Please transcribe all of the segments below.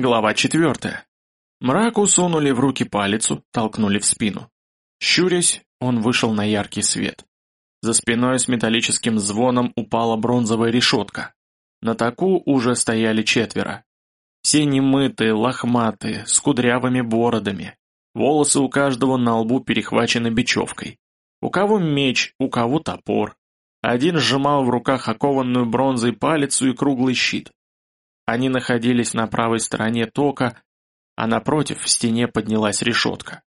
Глава четвертая. Мраку сунули в руки палицу, толкнули в спину. Щурясь, он вышел на яркий свет. За спиной с металлическим звоном упала бронзовая решетка. На таку уже стояли четверо. Все немытые, лохматые, с кудрявыми бородами. Волосы у каждого на лбу перехвачены бечевкой. У кого меч, у кого топор. Один сжимал в руках окованную бронзой палицу и круглый щит. Они находились на правой стороне тока, а напротив в стене поднялась решетка.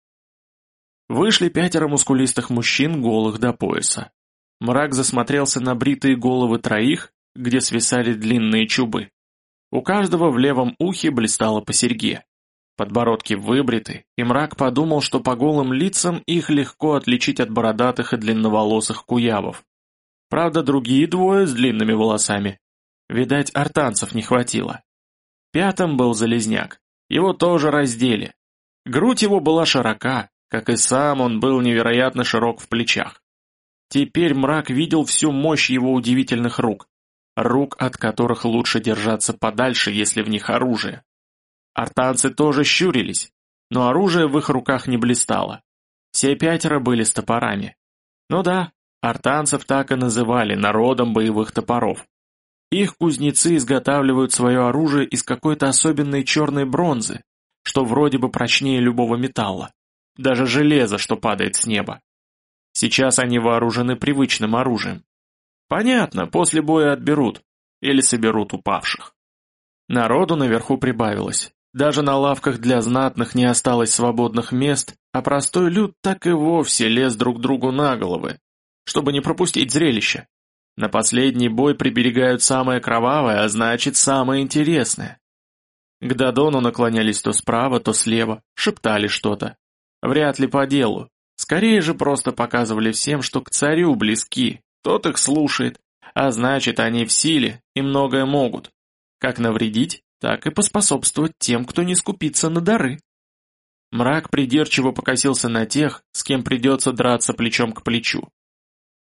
Вышли пятеро мускулистых мужчин, голых до пояса. Мрак засмотрелся на бритые головы троих, где свисали длинные чубы. У каждого в левом ухе блистало по серьге. Подбородки выбриты, и мрак подумал, что по голым лицам их легко отличить от бородатых и длинноволосых куявов. Правда, другие двое с длинными волосами Видать, артанцев не хватило. Пятым был Залезняк. Его тоже раздели. Грудь его была широка, как и сам он был невероятно широк в плечах. Теперь мрак видел всю мощь его удивительных рук. Рук, от которых лучше держаться подальше, если в них оружие. Артанцы тоже щурились, но оружие в их руках не блистало. Все пятеро были с топорами. Ну да, артанцев так и называли народом боевых топоров. Их кузнецы изготавливают свое оружие из какой-то особенной черной бронзы, что вроде бы прочнее любого металла, даже железа, что падает с неба. Сейчас они вооружены привычным оружием. Понятно, после боя отберут или соберут упавших. Народу наверху прибавилось. Даже на лавках для знатных не осталось свободных мест, а простой люд так и вовсе лез друг другу на головы, чтобы не пропустить зрелище. На последний бой приберегают самое кровавое, а значит самое интересное. К Дадону наклонялись то справа, то слева, шептали что-то. Вряд ли по делу. Скорее же просто показывали всем, что к царю близки, тот их слушает, а значит они в силе и многое могут. Как навредить, так и поспособствовать тем, кто не скупится на дары. Мрак придирчиво покосился на тех, с кем придется драться плечом к плечу.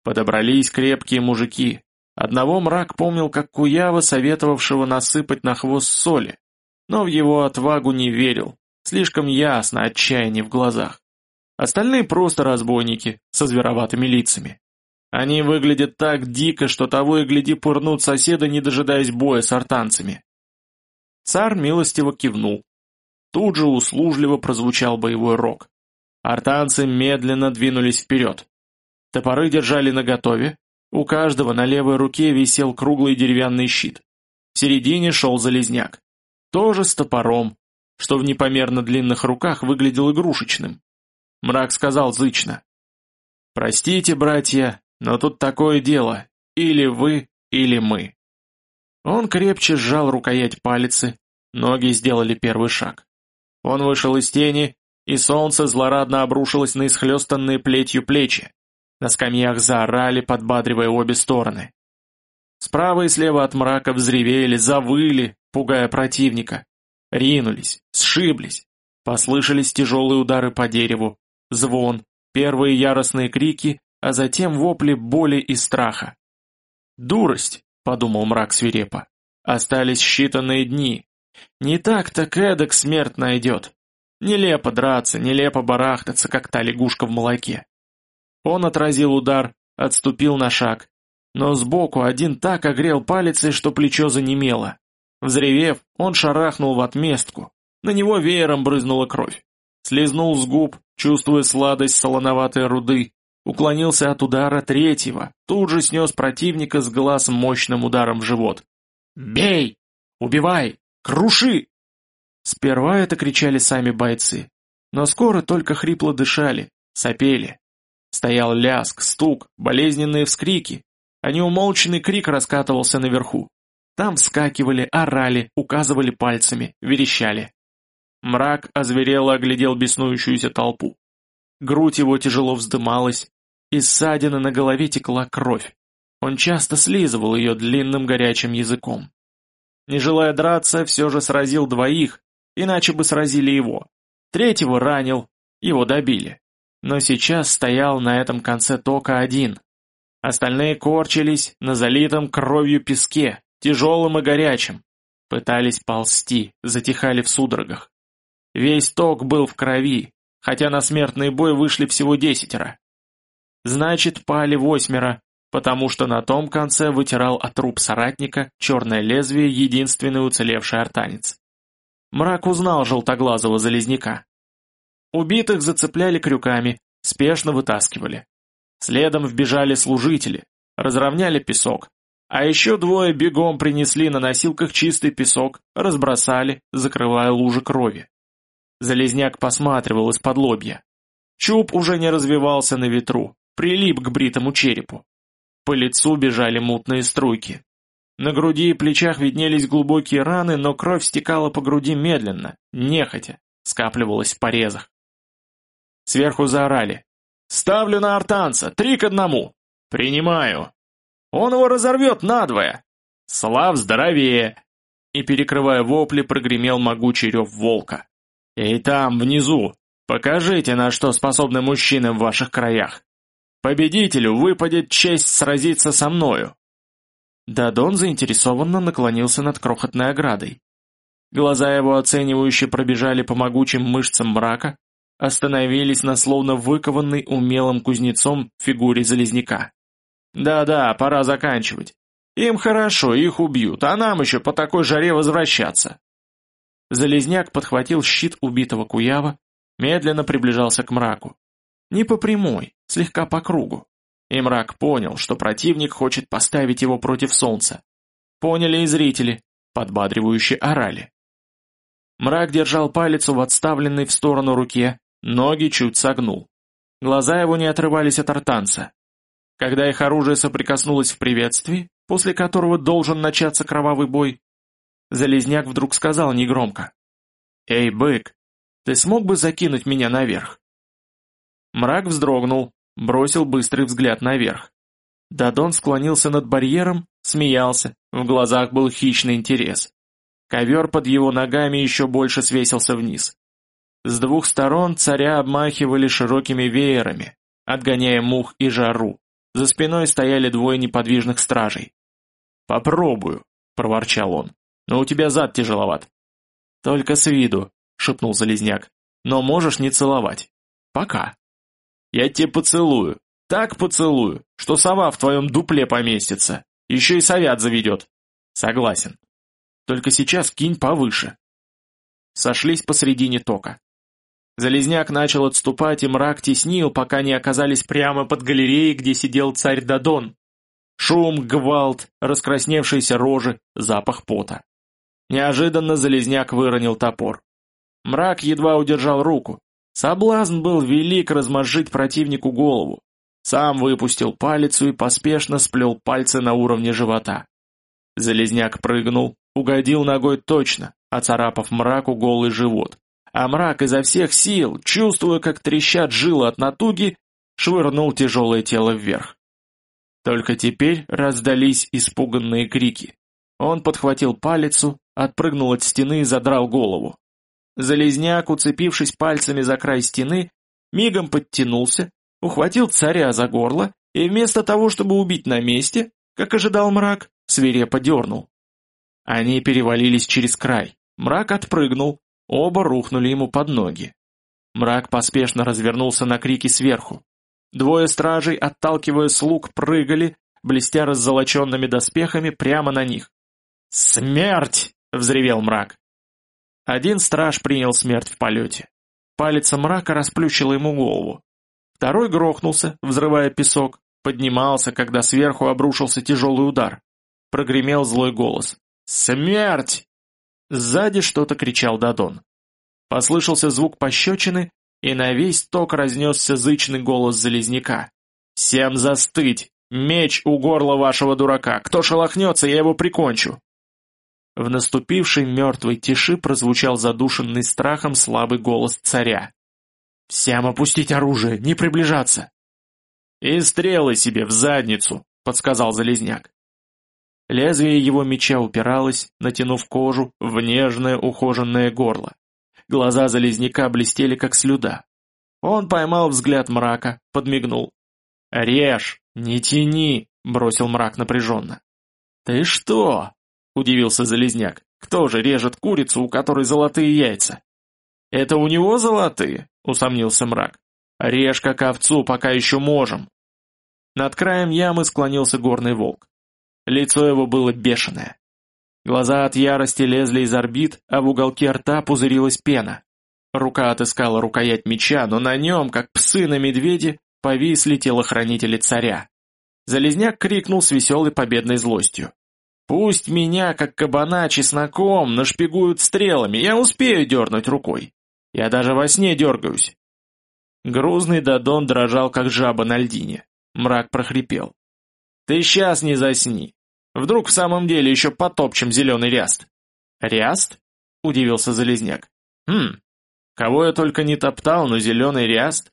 Подобрались крепкие мужики. Одного мрак помнил как Куява, советовавшего насыпать на хвост соли, но в его отвагу не верил, слишком ясно отчаяние в глазах. Остальные просто разбойники, со звероватыми лицами. Они выглядят так дико, что того и гляди пырнут соседа, не дожидаясь боя с артанцами. Царь милостиво кивнул. Тут же услужливо прозвучал боевой рог. Артанцы медленно двинулись вперед. Топоры держали наготове, у каждого на левой руке висел круглый деревянный щит. В середине шел залезняк. Тоже с топором, что в непомерно длинных руках выглядел игрушечным. Мрак сказал зычно. «Простите, братья, но тут такое дело. Или вы, или мы». Он крепче сжал рукоять палицы, ноги сделали первый шаг. Он вышел из тени, и солнце злорадно обрушилось на исхлестанные плетью плечи. На скамьях заорали, подбадривая обе стороны. Справа и слева от мрака взревели, завыли, пугая противника. Ринулись, сшиблись. Послышались тяжелые удары по дереву, звон, первые яростные крики, а затем вопли боли и страха. «Дурость!» — подумал мрак свирепо. «Остались считанные дни. Не так, так эдак смерть найдет. Нелепо драться, нелепо барахтаться, как та лягушка в молоке. Он отразил удар, отступил на шаг. Но сбоку один так огрел палицей, что плечо занемело. Взревев, он шарахнул в отместку. На него веером брызнула кровь. Слизнул с губ, чувствуя сладость солоноватой руды. Уклонился от удара третьего, тут же снес противника с глаз мощным ударом в живот. «Бей! Убивай! Круши!» Сперва это кричали сами бойцы, но скоро только хрипло дышали, сопели. Стоял ляск, стук, болезненные вскрики, а неумолчный крик раскатывался наверху. Там вскакивали, орали, указывали пальцами, верещали. Мрак озверело оглядел беснующуюся толпу. Грудь его тяжело вздымалась, из ссадины на голове текла кровь. Он часто слизывал ее длинным горячим языком. Не желая драться, все же сразил двоих, иначе бы сразили его. Третьего ранил, его добили но сейчас стоял на этом конце тока один. Остальные корчились на залитом кровью песке, тяжелым и горячим. Пытались ползти, затихали в судорогах. Весь ток был в крови, хотя на смертный бой вышли всего десятеро. Значит, пали восьмеро, потому что на том конце вытирал от труп соратника черное лезвие единственный уцелевший артанец. Мрак узнал желтоглазого залезняка. Убитых зацепляли крюками, спешно вытаскивали. Следом вбежали служители, разровняли песок, а еще двое бегом принесли на носилках чистый песок, разбросали, закрывая лужи крови. Залезняк посматривал из-под лобья. Чуб уже не развивался на ветру, прилип к бритому черепу. По лицу бежали мутные струйки. На груди и плечах виднелись глубокие раны, но кровь стекала по груди медленно, нехотя, скапливалась в порезах. Сверху заорали. «Ставлю на артанца! Три к одному!» «Принимаю!» «Он его разорвет надвое!» «Слав здоровее!» И, перекрывая вопли, прогремел могучий рев волка. «И там, внизу, покажите, на что способны мужчины в ваших краях!» Победителю выпадет честь сразиться со мною!» Дадон заинтересованно наклонился над крохотной оградой. Глаза его оценивающе пробежали по могучим мышцам мрака, остановились на словно выкованной умелым кузнецом фигуре Залезняка. «Да-да, пора заканчивать. Им хорошо, их убьют, а нам еще по такой жаре возвращаться». Залезняк подхватил щит убитого Куява, медленно приближался к мраку. Не по прямой, слегка по кругу. И мрак понял, что противник хочет поставить его против солнца. Поняли и зрители, подбадривающе орали. Мрак держал палец в отставленной в сторону руке, ноги чуть согнул. Глаза его не отрывались от артанца. Когда их оружие соприкоснулось в приветствии, после которого должен начаться кровавый бой, Залезняк вдруг сказал негромко. «Эй, бык, ты смог бы закинуть меня наверх?» Мрак вздрогнул, бросил быстрый взгляд наверх. Дадон склонился над барьером, смеялся, в глазах был хищный интерес. Ковер под его ногами еще больше свесился вниз. С двух сторон царя обмахивали широкими веерами, отгоняя мух и жару. За спиной стояли двое неподвижных стражей. «Попробую», — проворчал он, — «но у тебя зад тяжеловат». «Только с виду», — шепнул Залезняк, — «но можешь не целовать. Пока». Я тебе поцелую, так поцелую, что сова в твоем дупле поместится, еще и совят заведет. Согласен. Только сейчас кинь повыше. Сошлись посредине тока. Залезняк начал отступать, и мрак теснил, пока не оказались прямо под галереей, где сидел царь Дадон. Шум, гвалт, раскрасневшиеся рожи, запах пота. Неожиданно Залезняк выронил топор. Мрак едва удержал руку. Соблазн был велик размозжить противнику голову. Сам выпустил палицу и поспешно сплел пальцы на уровне живота. Залезняк прыгнул, угодил ногой точно, оцарапав мраку голый живот. А мрак изо всех сил, чувствуя, как трещат жилы от натуги, швырнул тяжелое тело вверх. Только теперь раздались испуганные крики. Он подхватил палицу, отпрыгнул от стены и задрал голову. Залезняк, уцепившись пальцами за край стены, мигом подтянулся, ухватил царя за горло и вместо того, чтобы убить на месте, как ожидал мрак, свирепо дернул. Они перевалились через край. Мрак отпрыгнул, оба рухнули ему под ноги. Мрак поспешно развернулся на крики сверху. Двое стражей, отталкивая слуг, прыгали, блестя раззолоченными доспехами прямо на них. «Смерть!» — взревел мрак. Один страж принял смерть в полете. Палец мрака расплющила ему голову. Второй грохнулся, взрывая песок, поднимался, когда сверху обрушился тяжелый удар. Прогремел злой голос. «Смерть!» Сзади что-то кричал Дадон. Послышался звук пощечины, и на весь ток разнесся зычный голос Залезняка. «Всем застыть! Меч у горла вашего дурака! Кто шелохнется, я его прикончу!» В наступившей мертвой тиши прозвучал задушенный страхом слабый голос царя. «Всем опустить оружие, не приближаться!» «И стрелы себе в задницу!» — подсказал Залезняк. Лезвие его меча упиралось, натянув кожу, в нежное ухоженное горло. Глаза Залезняка блестели, как слюда. Он поймал взгляд мрака, подмигнул. «Режь, не тяни!» — бросил мрак напряженно. «Ты что?» — удивился Залезняк. Кто же режет курицу, у которой золотые яйца? Это у него золотые? Усомнился мрак. Режь как овцу, пока еще можем. Над краем ямы склонился горный волк. Лицо его было бешеное. Глаза от ярости лезли из орбит, а в уголке рта пузырилась пена. Рука отыскала рукоять меча, но на нем, как псы на медведе, повисли телохранители царя. Залезняк крикнул с веселой победной злостью. «Пусть меня, как кабана, чесноком нашпигуют стрелами, я успею дернуть рукой. Я даже во сне дергаюсь». Грузный Дадон дрожал, как жаба на льдине. Мрак прохрипел. «Ты сейчас не засни. Вдруг в самом деле еще потопчем зеленый ряст». «Ряст?» — удивился Залезняк. «Хм, кого я только не топтал, но зеленый ряст?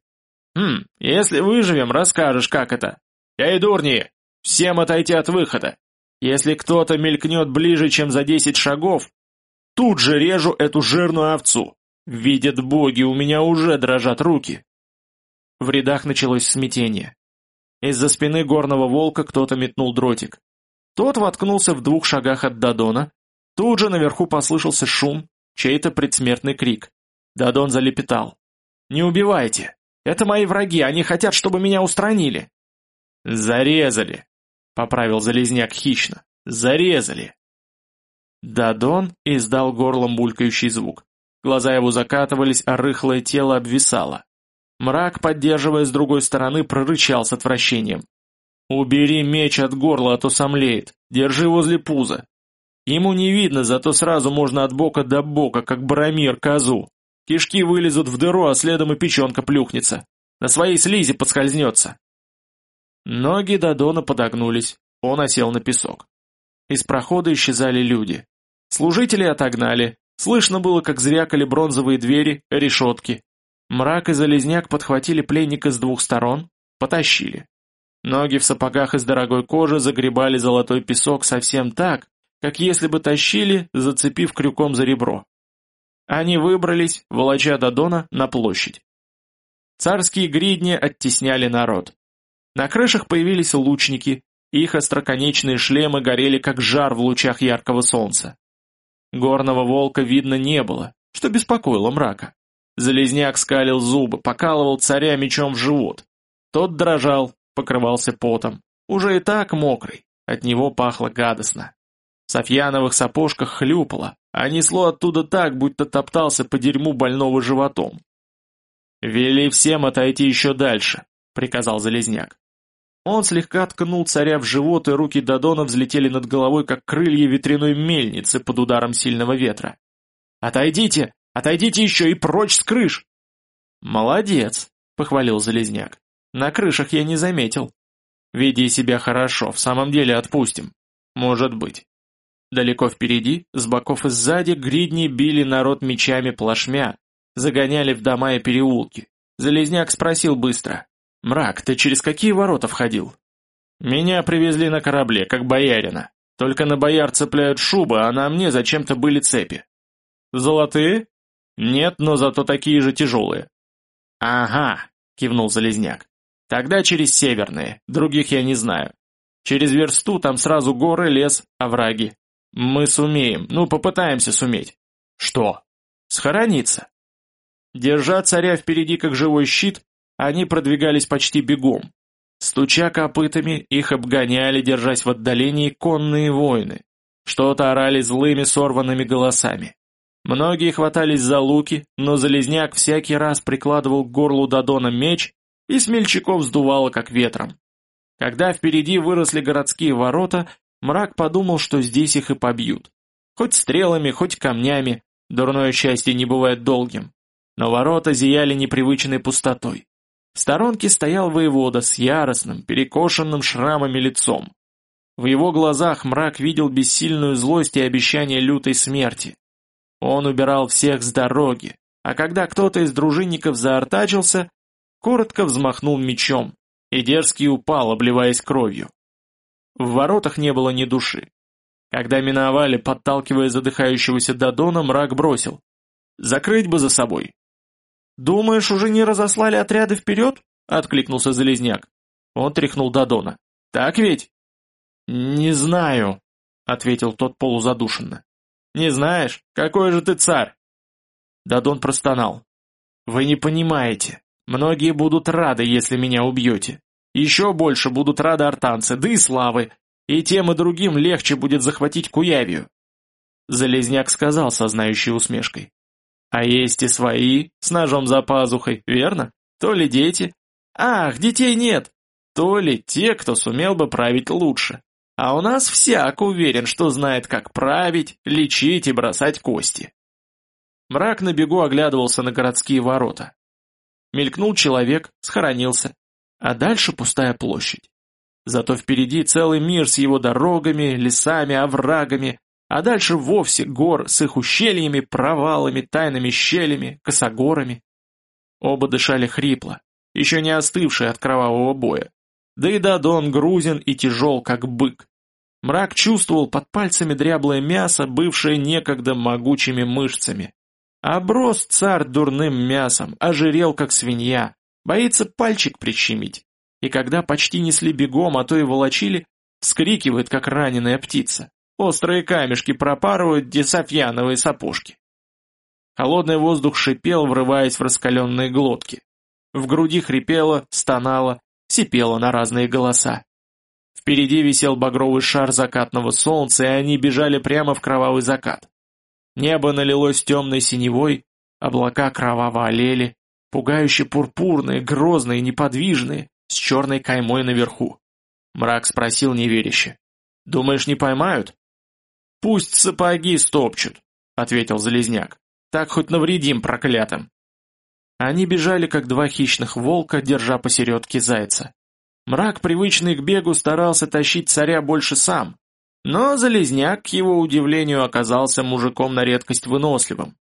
Хм, если выживем, расскажешь, как это. Эй, дурни, всем отойти от выхода. Если кто-то мелькнет ближе, чем за десять шагов, тут же режу эту жирную овцу. Видят боги, у меня уже дрожат руки». В рядах началось смятение. Из-за спины горного волка кто-то метнул дротик. Тот воткнулся в двух шагах от Дадона. Тут же наверху послышался шум, чей-то предсмертный крик. Дадон залепетал. «Не убивайте! Это мои враги, они хотят, чтобы меня устранили!» «Зарезали!» — поправил Залезняк хищно. «Зарезали!» Дадон издал горлом булькающий звук. Глаза его закатывались, а рыхлое тело обвисало. Мрак, поддерживая с другой стороны, прорычал с отвращением. «Убери меч от горла, а то сомлеет. Держи возле пуза. Ему не видно, зато сразу можно от бока до бока, как баромир козу. Кишки вылезут в дыру, а следом и печенка плюхнется. На своей слизи подскользнется». Ноги Дадона подогнулись, он осел на песок. Из прохода исчезали люди. Служители отогнали, слышно было, как звякали бронзовые двери, решетки, Мрак и Залезняк подхватили пленника с двух сторон, потащили. Ноги в сапогах из дорогой кожи загребали золотой песок совсем так, как если бы тащили, зацепив крюком за ребро. Они выбрались, волоча Дадона, на площадь. Царские гридни оттесняли народ. На крышах появились лучники, их остроконечные шлемы горели как жар в лучах яркого солнца. Горного волка видно не было, что беспокоило мрака. Залезняк скалил зубы, покалывал царя мечом в живот. Тот дрожал, покрывался потом. Уже и так мокрый, от него пахло гадостно. В софьяновых сапожках хлюпало, а несло оттуда так, будто топтался по дерьму больного животом. «Вели всем отойти еще дальше», — приказал Залезняк. Он слегка ткнул царя в живот, и руки Дадона взлетели над головой, как крылья ветряной мельницы под ударом сильного ветра. «Отойдите! Отойдите еще и прочь с крыш!» «Молодец!» — похвалил Залезняк. «На крышах я не заметил. Веди себя хорошо, в самом деле отпустим. Может быть». Далеко впереди, с боков и сзади, гридни били народ мечами плашмя, загоняли в дома и переулки. Залезняк спросил быстро. «Мрак, ты через какие ворота входил?» «Меня привезли на корабле, как боярина. Только на бояр цепляют шубы, а на мне зачем-то были цепи». «Золотые?» «Нет, но зато такие же тяжелые». «Ага», — кивнул Залезняк. «Тогда через северные, других я не знаю. Через версту там сразу горы, лес, овраги. Мы сумеем, ну попытаемся суметь». «Что?» «Схорониться». Держа царя впереди как живой щит, они продвигались почти бегом. Стуча копытами, их обгоняли, держась в отдалении, конные воины. Что-то орали злыми сорванными голосами. Многие хватались за луки, но Залезняк всякий раз прикладывал к горлу Дадона меч и смельчаков сдувало как ветром. Когда впереди выросли городские ворота, мрак подумал, что здесь их и побьют. Хоть стрелами, хоть камнями, дурное счастье не бывает долгим. Но ворота зияли непривычной пустотой. В сторонке стоял воевода с яростным, перекошенным шрамами лицом. В его глазах мрак видел бессильную злость и обещание лютой смерти. Он убирал всех с дороги, а когда кто-то из дружинников заортачился, коротко взмахнул мечом, и дерзкий упал, обливаясь кровью. В воротах не было ни души. Когда миновали, подталкивая задыхающегося Дадона, мрак бросил. «Закрыть бы за собой!» «Думаешь, уже не разослали отряды вперед?» — откликнулся Залезняк. Он тряхнул Дадона. «Так ведь?» «Не знаю», — ответил тот полузадушенно. Не знаешь? Какой же ты царь?» Дадон простонал. «Вы не понимаете. Многие будут рады, если меня убьете. Еще больше будут рады артанцы, да и славы. И тем и другим легче будет захватить Куявию». Залезняк сказал со знающей усмешкой. «А есть и свои, с ножом за пазухой, верно? То ли дети? Ах, детей нет! То ли те, кто сумел бы править лучше. А у нас всяк уверен, что знает, как править, лечить и бросать кости». Мрак на бегу оглядывался на городские ворота. Мелькнул человек, схоронился. А дальше пустая площадь. Зато впереди целый мир с его дорогами, лесами, оврагами, а дальше вовсе гор с их ущельями, провалами, тайными щелями, косогорами. Оба дышали хрипло, еще не остывшие от кровавого боя. Да и Дадон грузен и тяжел, как бык. Мрак чувствовал под пальцами дряблое мясо, бывшее некогда могучими мышцами. Оброс царь дурным мясом, ожирел, как свинья, боится пальчик прищемить. И когда почти несли бегом, а то и волочили, вскрикивает, как раненая птица. Острые камешки пропарывают десофьяновые сапожки. Холодный воздух шипел, врываясь в раскаленные глотки. В груди хрипело, стонало, сипело на разные голоса. Впереди висел багровый шар закатного солнца, и они бежали прямо в кровавый закат. Небо налилось темной синевой, облака кроваво олели, пугающе пурпурные, грозные, неподвижные, с черной каймой наверху. Мрак спросил неверяще. «Думаешь, не поймают?» «Пусть сапоги стопчут», — ответил Залезняк. «Так хоть навредим проклятым». Они бежали, как два хищных волка, держа посередке зайца. Мрак, привычный к бегу, старался тащить царя больше сам, но Залезняк, к его удивлению, оказался мужиком на редкость выносливым.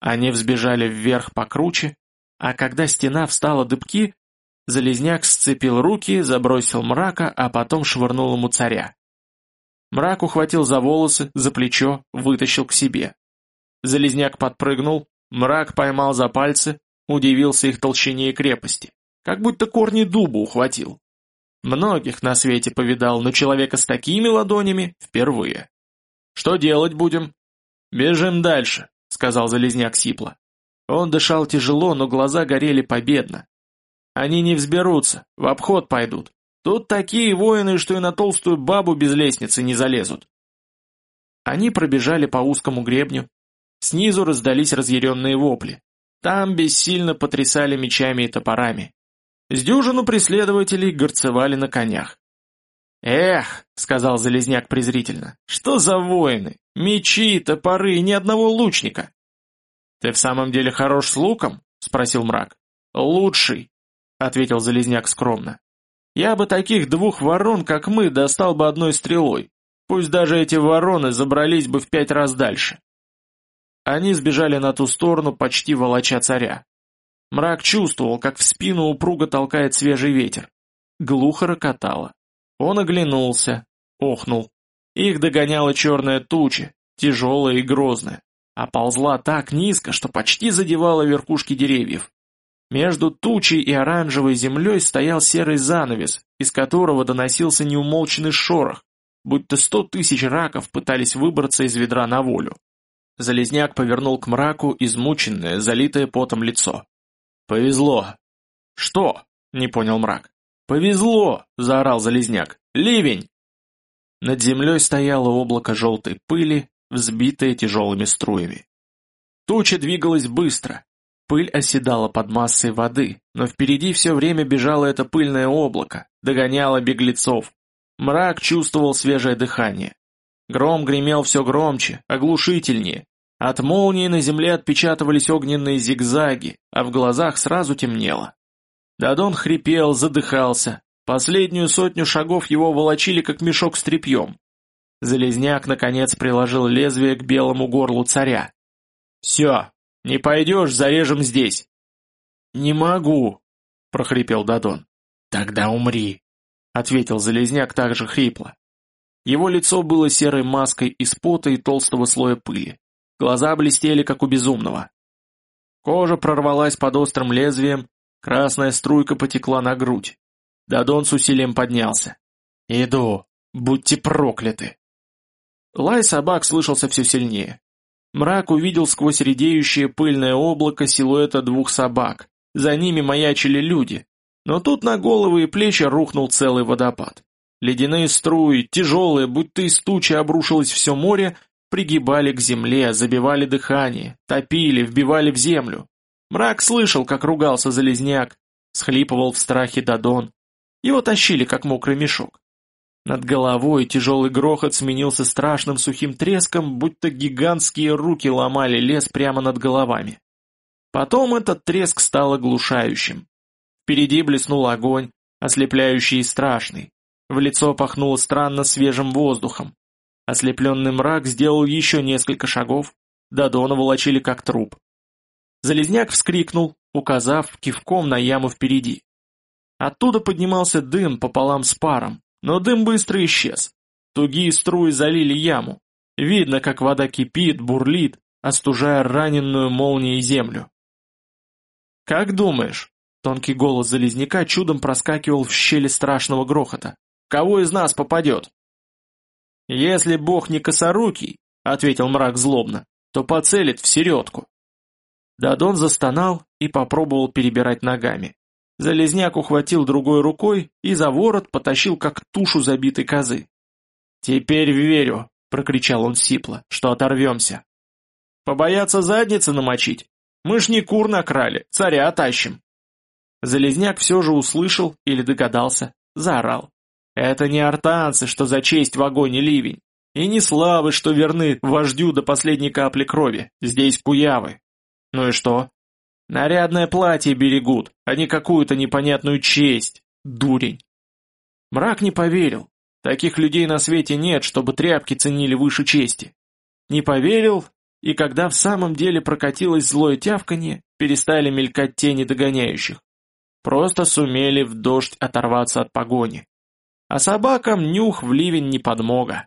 Они взбежали вверх покруче, а когда стена встала дыбки, Залезняк сцепил руки, забросил мрака, а потом швырнул ему царя. Мрак ухватил за волосы, за плечо, вытащил к себе. Залезняк подпрыгнул, мрак поймал за пальцы, удивился их толщине и крепости, как будто корни дуба ухватил. Многих на свете повидал, но человека с такими ладонями впервые. Что делать будем? Бежим дальше, сказал Залезняк сипло. Он дышал тяжело, но глаза горели победно. Они не взберутся, в обход пойдут. Тут такие воины, что и на толстую бабу без лестницы не залезут. Они пробежали по узкому гребню. Снизу раздались разъяренные вопли. Там бессильно потрясали мечами и топорами. С дюжину преследователей горцевали на конях. «Эх», — сказал Залезняк презрительно, — «что за воины? Мечи, топоры ни одного лучника!» «Ты в самом деле хорош с луком?» — спросил мрак. «Лучший», — ответил Залезняк скромно. «Я бы таких двух ворон, как мы, достал бы одной стрелой. Пусть даже эти вороны забрались бы в пять раз дальше». Они сбежали на ту сторону, почти волоча царя. Мрак чувствовал, как в спину упруго толкает свежий ветер. Глухо рокотало. Он оглянулся, охнул. Их догоняла черная туча, тяжелая и грозная, а ползла так низко, что почти задевала верхушки деревьев. Между тучей и оранжевой землей стоял серый занавес, из которого доносился неумолчный шорох, будто сто тысяч раков пытались выбраться из ведра на волю. Залезняк повернул к мраку измученное, залитое потом лицо. «Повезло». «Что?» — не понял мрак. «Повезло!» — заорал Залезняк. «Ливень!» Над землей стояло облако желтой пыли, взбитое тяжелыми струями. Туча двигалась быстро. Пыль оседала под массой воды, но впереди все время бежало это пыльное облако, догоняло беглецов. Мрак чувствовал свежее дыхание. Гром гремел все громче, оглушительнее, от молнии на земле отпечатывались огненные зигзаги, а в глазах сразу темнело. Дадон хрипел, задыхался. Последнюю сотню шагов его волочили, как мешок с тряпьем. Залезняк, наконец, приложил лезвие к белому горлу царя. «Все, не пойдешь, зарежем здесь». «Не могу», — прохрипел Дадон. «Тогда умри», — ответил Залезняк так же хрипло. Его лицо было серой маской из пота и толстого слоя пыли. Глаза блестели, как у безумного. Кожа прорвалась под острым лезвием, красная струйка потекла на грудь. Дадон с усилием поднялся. «Иду! Будьте прокляты!» Лай собак слышался все сильнее. Мрак увидел сквозь редеющее пыльное облако силуэта двух собак. За ними маячили люди. Но тут на головы и плечи рухнул целый водопад. Ледяные струи, тяжелые, будто из тучи обрушилось все море, пригибали к земле, забивали дыхание, топили, вбивали в землю. Мрак слышал, как ругался Залезняк, схлипывал в страхе Дадон. Его тащили, как мокрый мешок. Над головой тяжелый грохот сменился страшным сухим треском, будто гигантские руки ломали лес прямо над головами. Потом этот треск стал оглушающим. Впереди блеснул огонь, ослепляющий и страшный. В лицо пахнуло странно свежим воздухом. Ослепленный мрак сделал еще несколько шагов, Дадона волочили как труп. Залезняк вскрикнул, указав кивком на яму впереди. Оттуда поднимался дым пополам с паром, но дым быстро исчез. Тугие струи залили яму. Видно, как вода кипит, бурлит, остужая раненую молнией землю. «Как думаешь?» — тонкий голос Залезняка чудом проскакивал в щели страшного грохота. «Кого из нас попадет?» «Если бог не косорукий», — ответил мрак злобно, — «то поцелит в середку». Дадон застонал и попробовал перебирать ногами. Залезняк ухватил другой рукой и за ворот потащил, как тушу забитой козы. «Теперь верю», — прокричал он сипло, — «что оторвемся». «Побояться задницы намочить? Мы ж не кур накрали, царя тащим». Залезняк все же услышал или догадался, заорал. «Это не артанцы, что за честь в огонь и ливень, и не славы, что верны вождю до последней капли крови, здесь куявы». «Ну и что? Нарядное платье берегут, а не какую-то непонятную честь. Дурень. Мрак не поверил. Таких людей на свете нет, чтобы тряпки ценили выше чести. Не поверил, и когда в самом деле прокатилось злое тявканье, перестали мелькать тени догоняющих. Просто сумели в дождь оторваться от погони. А собакам нюх в ливень не подмога.